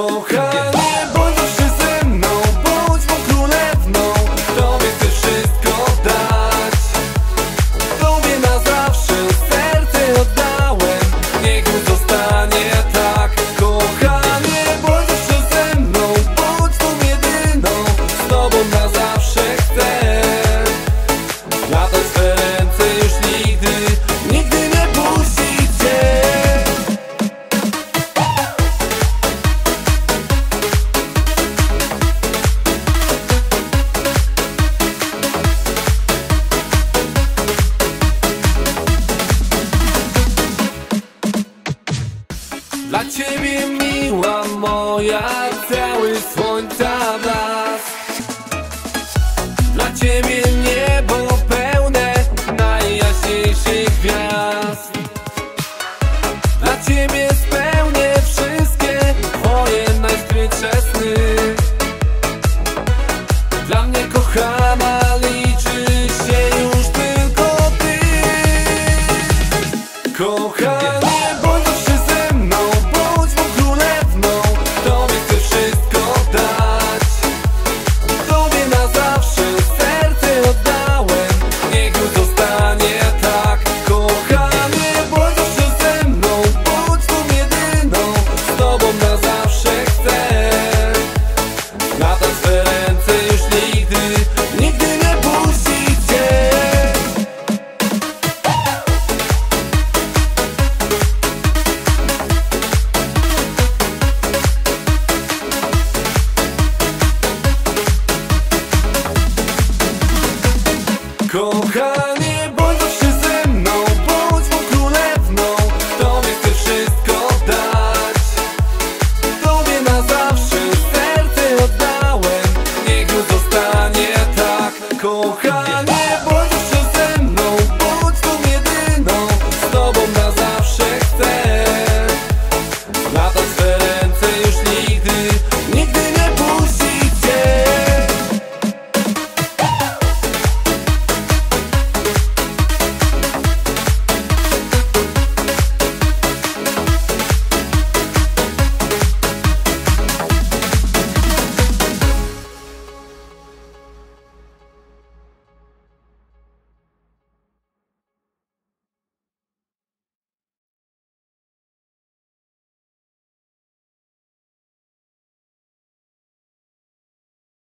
kocha Dla ciebie miła moja cały słońca Kocham